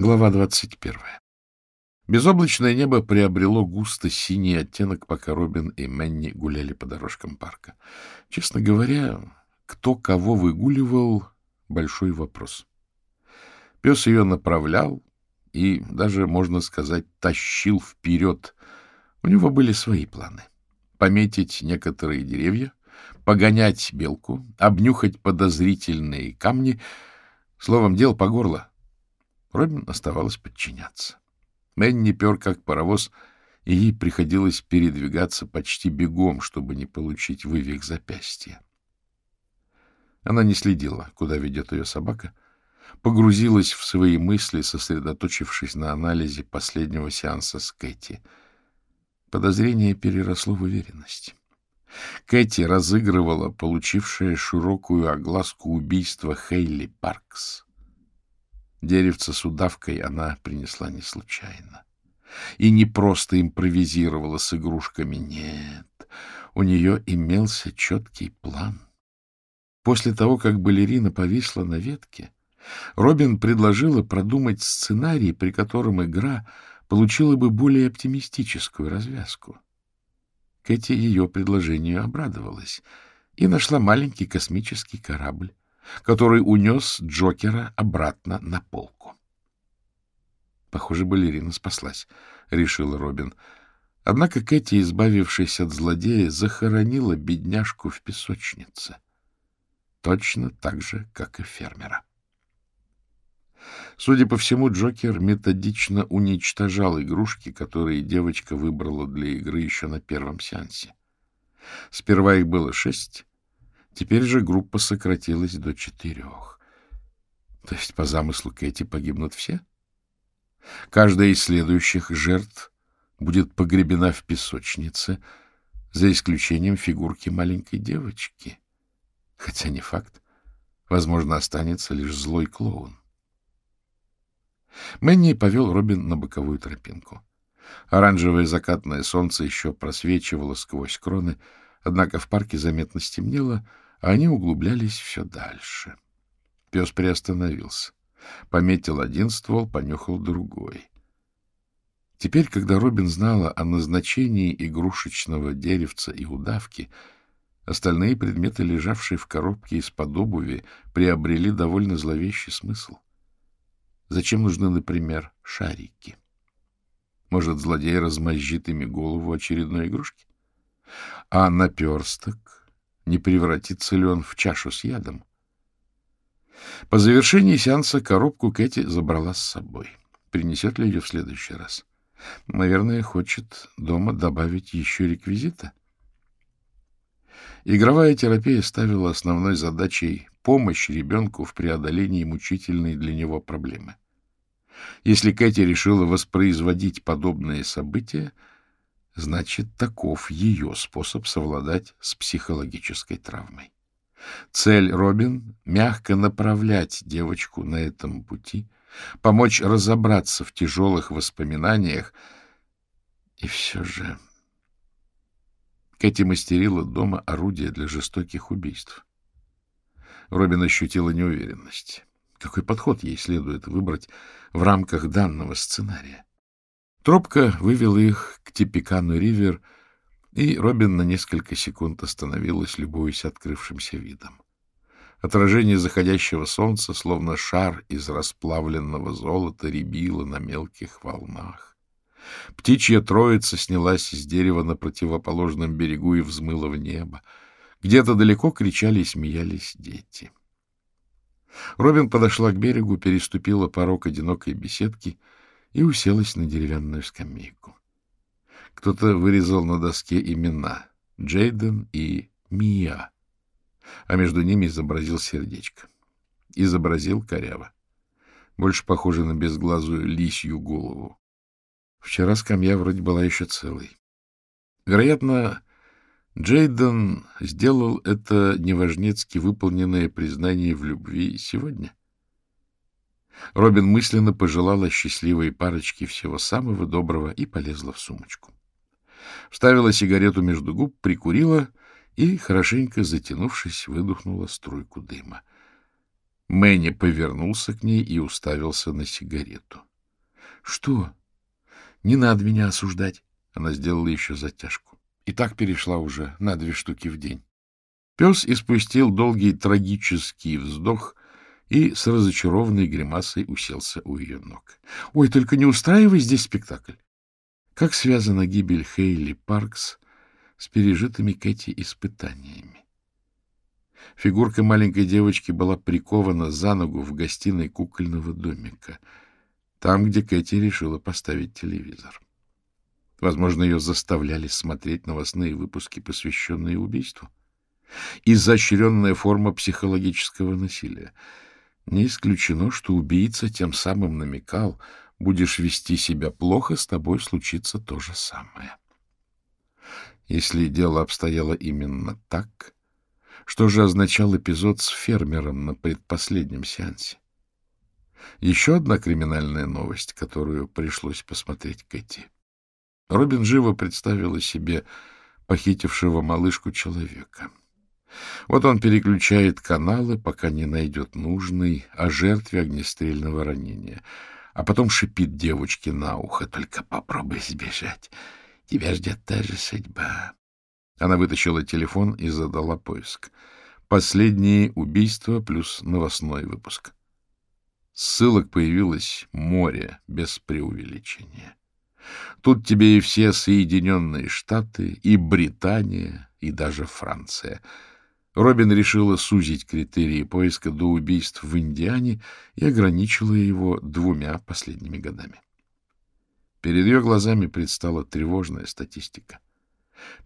Глава 21. Безоблачное небо приобрело густо синий оттенок, пока Робин и Мэнни гуляли по дорожкам парка. Честно говоря, кто кого выгуливал — большой вопрос. Пес ее направлял и даже, можно сказать, тащил вперед. У него были свои планы. Пометить некоторые деревья, погонять белку, обнюхать подозрительные камни. Словом, дел по горло — Робин оставалось подчиняться. Мэнни пер как паровоз, и ей приходилось передвигаться почти бегом, чтобы не получить вывих запястья. Она не следила, куда ведет ее собака, погрузилась в свои мысли, сосредоточившись на анализе последнего сеанса с Кэти. Подозрение переросло в уверенность. Кэти разыгрывала получившее широкую огласку убийство Хейли Паркс. Деревце с удавкой она принесла не случайно. И не просто импровизировала с игрушками, нет. У нее имелся четкий план. После того, как балерина повисла на ветке, Робин предложила продумать сценарий, при котором игра получила бы более оптимистическую развязку. Кэти ее предложению обрадовалась и нашла маленький космический корабль, который унес Джокера обратно на полку. Похоже, балерина спаслась, — решила Робин. Однако Кэти, избавившись от злодея, захоронила бедняжку в песочнице. Точно так же, как и фермера. Судя по всему, Джокер методично уничтожал игрушки, которые девочка выбрала для игры еще на первом сеансе. Сперва их было шесть, Теперь же группа сократилась до четырех. То есть, по замыслу Кэти, погибнут все? Каждая из следующих жертв будет погребена в песочнице, за исключением фигурки маленькой девочки. Хотя не факт. Возможно, останется лишь злой клоун. Мэнни повел Робин на боковую тропинку. Оранжевое закатное солнце еще просвечивало сквозь кроны, однако в парке заметно стемнело — они углублялись все дальше. Пес приостановился. Пометил один ствол, понюхал другой. Теперь, когда Робин знала о назначении игрушечного деревца и удавки, остальные предметы, лежавшие в коробке из-под обуви, приобрели довольно зловещий смысл. Зачем нужны, например, шарики? Может, злодей размозжит ими голову очередной игрушки? А наперсток не превратится ли он в чашу с ядом. По завершении сеанса коробку Кэти забрала с собой. Принесет ли ее в следующий раз? Наверное, хочет дома добавить еще реквизита. Игровая терапия ставила основной задачей помощь ребенку в преодолении мучительной для него проблемы. Если Кэти решила воспроизводить подобные события, Значит, таков ее способ совладать с психологической травмой. Цель Робин — мягко направлять девочку на этом пути, помочь разобраться в тяжелых воспоминаниях. И все же... Кэти мастерила дома орудие для жестоких убийств. Робин ощутила неуверенность. Какой подход ей следует выбрать в рамках данного сценария? Тропка вывела их к Типикану-Ривер, и Робин на несколько секунд остановилась, любуясь открывшимся видом. Отражение заходящего солнца, словно шар из расплавленного золота, рябило на мелких волнах. Птичья троица снялась с дерева на противоположном берегу и взмыла в небо. Где-то далеко кричали и смеялись дети. Робин подошла к берегу, переступила порог одинокой беседки — и уселась на деревянную скамейку. Кто-то вырезал на доске имена — Джейден и Мия, а между ними изобразил сердечко. Изобразил коряво. Больше похоже на безглазую лисью голову. Вчера скамья вроде была еще целой. Вероятно, Джейден сделал это неважнецки выполненное признание в любви сегодня. — Робин мысленно пожелала счастливой парочке всего самого доброго и полезла в сумочку. Вставила сигарету между губ, прикурила и, хорошенько затянувшись, выдохнула струйку дыма. Мэнни повернулся к ней и уставился на сигарету. — Что? Не надо меня осуждать. Она сделала еще затяжку. И так перешла уже на две штуки в день. Пес испустил долгий трагический вздох и с разочарованной гримасой уселся у ее ног. — Ой, только не устраивай здесь спектакль. Как связана гибель Хейли Паркс с пережитыми Кэти испытаниями? Фигурка маленькой девочки была прикована за ногу в гостиной кукольного домика, там, где Кэти решила поставить телевизор. Возможно, ее заставляли смотреть новостные выпуски, посвященные убийству. Изощренная форма психологического насилия. Не исключено, что убийца тем самым намекал, будешь вести себя плохо, с тобой случится то же самое. Если дело обстояло именно так, что же означал эпизод с фермером на предпоследнем сеансе? Еще одна криминальная новость, которую пришлось посмотреть Кэти. Робин живо представила себе похитившего малышку человека. Вот он переключает каналы, пока не найдет нужный о жертве огнестрельного ранения, а потом шипит девочке на ухо, только попробуй сбежать, тебя ждет та же судьба. Она вытащила телефон и задала поиск. Последние убийства плюс новостной выпуск. Ссылок появилось море без преувеличения. Тут тебе и все Соединенные Штаты, и Британия, и даже Франция. Робин решила сузить критерии поиска до убийств в Индиане и ограничила его двумя последними годами. Перед ее глазами предстала тревожная статистика.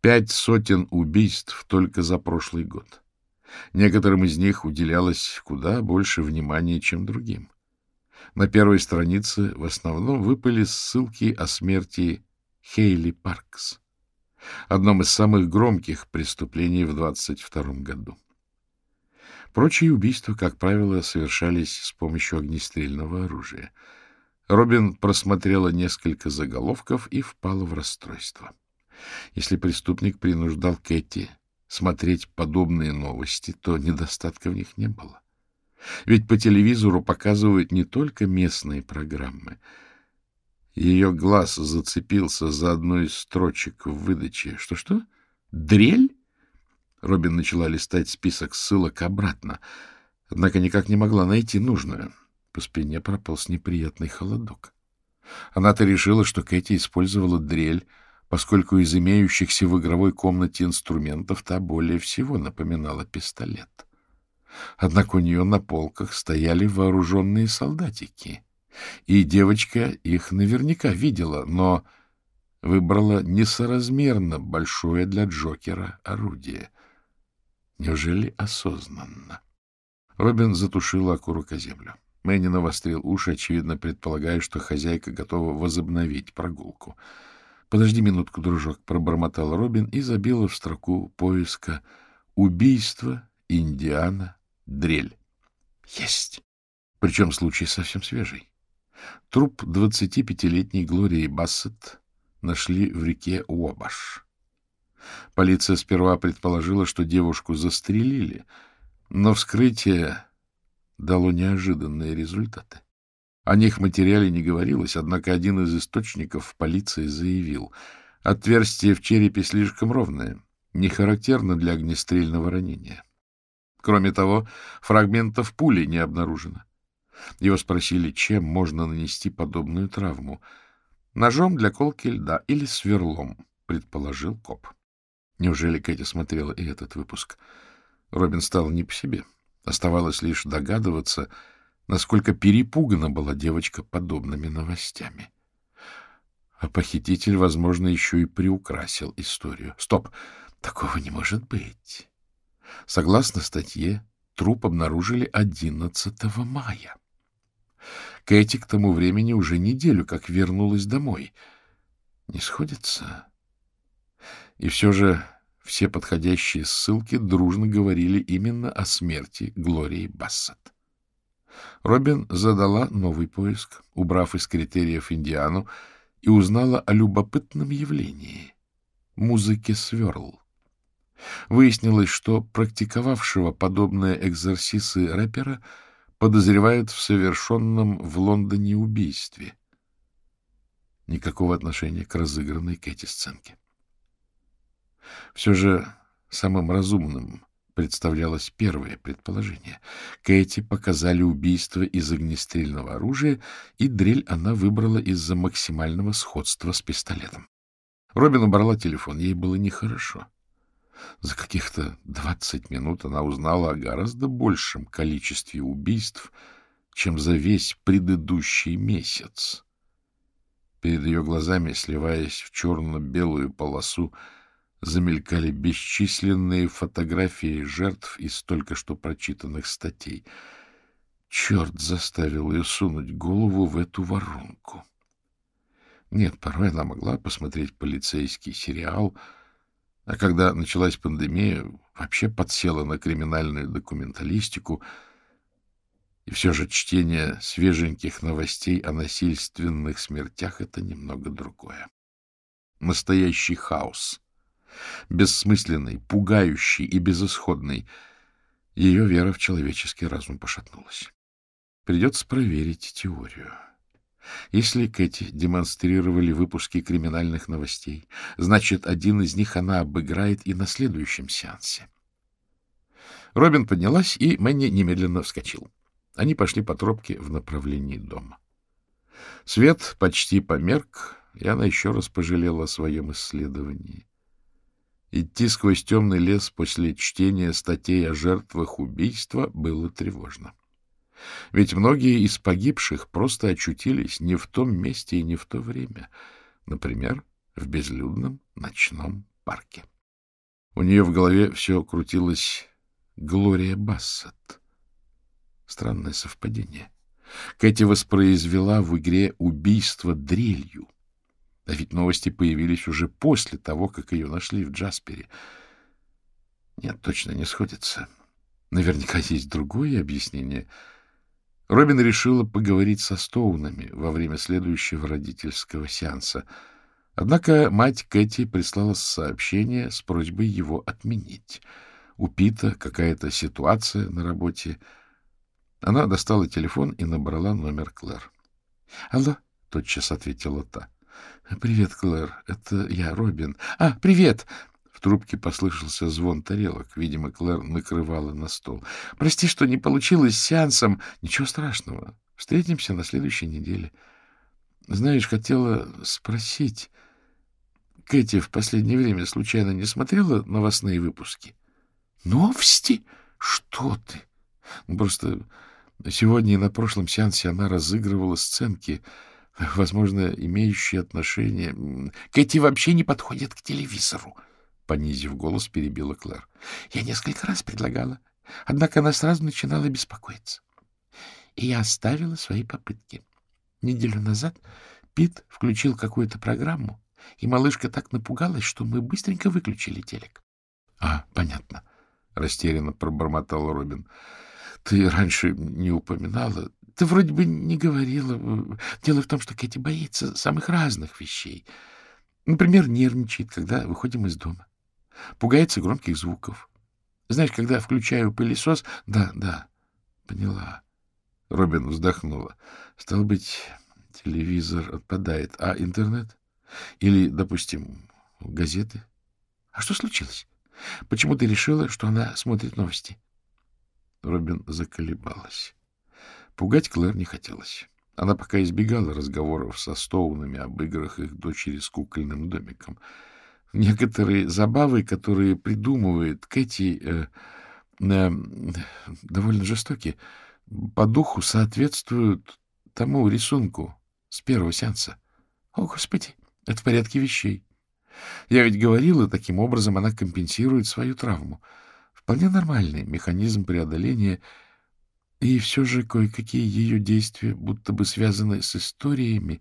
Пять сотен убийств только за прошлый год. Некоторым из них уделялось куда больше внимания, чем другим. На первой странице в основном выпали ссылки о смерти Хейли Паркс, одном из самых громких преступлений в 22 году. Прочие убийства, как правило, совершались с помощью огнестрельного оружия. Робин просмотрела несколько заголовков и впала в расстройство. Если преступник принуждал Кэти смотреть подобные новости, то недостатка в них не было. Ведь по телевизору показывают не только местные программы. Ее глаз зацепился за одну из строчек в выдаче. Что-что? Дрель? Робин начала листать список ссылок обратно, однако никак не могла найти нужную. По спине прополз неприятный холодок. Она-то решила, что Кэти использовала дрель, поскольку из имеющихся в игровой комнате инструментов та более всего напоминала пистолет. Однако у нее на полках стояли вооруженные солдатики, и девочка их наверняка видела, но выбрала несоразмерно большое для Джокера орудие. Неужели осознанно? Робин затушила окурок о землю. Мэнни навострил уши, очевидно предполагая, что хозяйка готова возобновить прогулку. — Подожди минутку, дружок, — пробормотал Робин и забила в строку поиска «Убийство Индиана дрель. Есть! Причем случай совсем свежий. Труп 25-летней Глории Бассет нашли в реке Уобаш. Полиция сперва предположила, что девушку застрелили, но вскрытие дало неожиданные результаты. О них в материале не говорилось, однако один из источников полиции заявил, отверстие в черепе слишком ровное, не характерно для огнестрельного ранения. Кроме того, фрагментов пули не обнаружено. Его спросили, чем можно нанести подобную травму. Ножом для колки льда или сверлом, предположил коп. Неужели Кэти смотрела и этот выпуск? Робин стал не по себе. Оставалось лишь догадываться, насколько перепугана была девочка подобными новостями. А похититель, возможно, еще и приукрасил историю. Стоп! Такого не может быть. Согласно статье, труп обнаружили 11 мая. Кэти к тому времени уже неделю как вернулась домой. Не сходится? И все же все подходящие ссылки дружно говорили именно о смерти Глории Бассет. Робин задала новый поиск, убрав из критериев Индиану, и узнала о любопытном явлении — музыке сверл. Выяснилось, что практиковавшего подобные экзорсисы рэпера подозревают в совершенном в Лондоне убийстве. Никакого отношения к разыгранной Кэти сценке. Все же самым разумным представлялось первое предположение. Кэти показали убийство из огнестрельного оружия, и дрель она выбрала из-за максимального сходства с пистолетом. Робин убрала телефон, ей было нехорошо. За каких-то двадцать минут она узнала о гораздо большем количестве убийств, чем за весь предыдущий месяц. Перед ее глазами, сливаясь в черно-белую полосу, замелькали бесчисленные фотографии жертв из только что прочитанных статей. Черт заставил ее сунуть голову в эту воронку. Нет, порой она могла посмотреть полицейский сериал, а когда началась пандемия, вообще подсела на криминальную документалистику, и все же чтение свеженьких новостей о насильственных смертях — это немного другое. Настоящий хаос — бессмысленной, пугающей и безысходной, ее вера в человеческий разум пошатнулась. Придется проверить теорию. Если Кэти демонстрировали выпуски криминальных новостей, значит, один из них она обыграет и на следующем сеансе. Робин поднялась, и Мэнни немедленно вскочил. Они пошли по тропке в направлении дома. Свет почти померк, и она еще раз пожалела о своем исследовании. Идти сквозь темный лес после чтения статей о жертвах убийства было тревожно. Ведь многие из погибших просто очутились не в том месте и не в то время, например, в безлюдном ночном парке. У нее в голове все крутилось Глория Бассет. Странное совпадение. Кэти воспроизвела в игре убийство дрелью, а ведь новости появились уже после того, как ее нашли в Джаспере. Нет, точно не сходится. Наверняка есть другое объяснение. Робин решила поговорить со Стоунами во время следующего родительского сеанса. Однако мать Кэти прислала сообщение с просьбой его отменить. У Пита какая-то ситуация на работе. Она достала телефон и набрала номер Клэр. — Алло, — тотчас ответила та. — Привет, Клэр. Это я, Робин. — А, привет! Трубке послышался звон тарелок. Видимо, Клэр накрывала на стол. — Прости, что не получилось с сеансом. Ничего страшного. Встретимся на следующей неделе. Знаешь, хотела спросить... Кэти в последнее время случайно не смотрела новостные выпуски? — Новости? Что ты? Просто сегодня и на прошлом сеансе она разыгрывала сценки возможно, имеющие отношение... Кэти вообще не подходит к телевизору, — понизив голос, перебила Клэр. Я несколько раз предлагала, однако она сразу начинала беспокоиться. И я оставила свои попытки. Неделю назад Пит включил какую-то программу, и малышка так напугалась, что мы быстренько выключили телек. — А, понятно, — растерянно пробормотал Робин. — Ты раньше не упоминала. Ты вроде бы не говорила. Дело в том, что Кэти боится самых разных вещей. Например, нервничает, когда выходим из дома. Пугается громких звуков. Знаешь, когда включаю пылесос... Да, да, поняла. Робин вздохнула. Стало быть, телевизор отпадает. А интернет? Или, допустим, газеты? А что случилось? Почему ты решила, что она смотрит новости? Робин заколебалась. Пугать Клэр не хотелось. Она пока избегала разговоров со Стоунами об играх их дочери с кукольным домиком. Некоторые забавы, которые придумывает Кэти, э, э, довольно жестокие, по духу соответствуют тому рисунку с первого сеанса. О, Господи, это в порядке вещей. Я ведь говорила, таким образом она компенсирует свою травму. Вполне нормальный механизм преодоления — и все же кое-какие ее действия будто бы связаны с историями,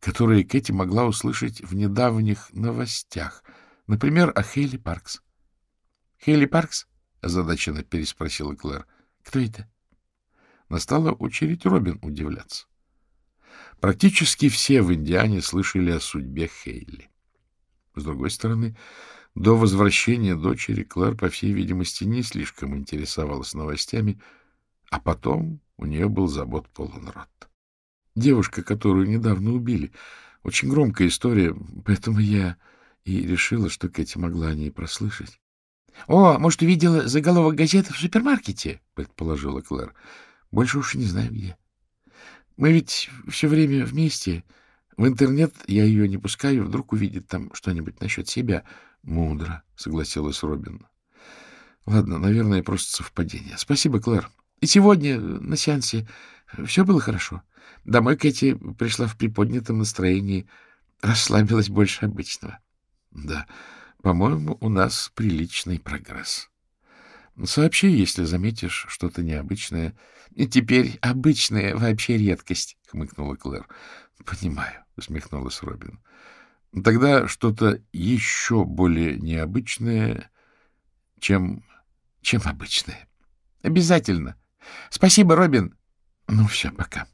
которые Кэти могла услышать в недавних новостях. Например, о Хейли Паркс. — Хейли Паркс? — озадаченно переспросила Клэр. — Кто это? Настала очередь Робин удивляться. Практически все в Индиане слышали о судьбе Хейли. С другой стороны, до возвращения дочери Клэр, по всей видимости, не слишком интересовалась новостями, А потом у нее был забот полон рот. Девушка, которую недавно убили. Очень громкая история, поэтому я и решила, что Кэти могла о ней прослышать. — О, может, увидела заголовок газеты в супермаркете? — предположила Клэр. — Больше уж не знаю где. Мы ведь все время вместе. В интернет я ее не пускаю, вдруг увидит там что-нибудь насчет себя. — Мудро, — согласилась Робин. — Ладно, наверное, просто совпадение. Спасибо, Клэр. И сегодня на сеансе все было хорошо. Домой Кэти пришла в приподнятом настроении, расслабилась больше обычного. — Да, по-моему, у нас приличный прогресс. Сообщи, если заметишь что-то необычное. — И теперь обычное вообще редкость, — хмыкнула Клэр. — Понимаю, — усмехнулась Робин. — Тогда что-то еще более необычное, чем... чем обычное. — Обязательно. Спасибо, Робин. Ну все, пока.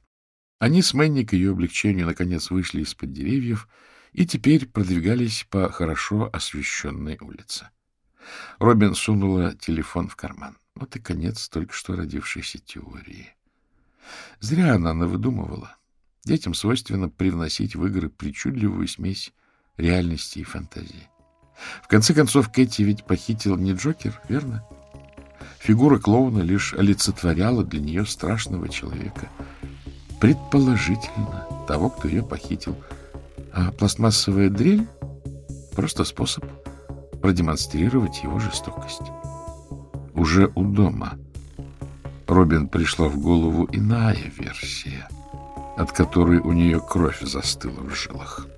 Они с Мэнни к ее облегчению наконец вышли из-под деревьев и теперь продвигались по хорошо освещенной улице. Робин сунула телефон в карман. Вот и конец только что родившейся теории. Зря она навыдумывала. Детям свойственно привносить в игры причудливую смесь реальности и фантазии. В конце концов, Кэти ведь похитил не Джокер, верно? Фигура клоуна лишь олицетворяла для нее страшного человека. Предположительно, того, кто ее похитил. А пластмассовая дрель — просто способ продемонстрировать его жестокость. Уже у дома Робин пришла в голову иная версия, от которой у нее кровь застыла в жилах. —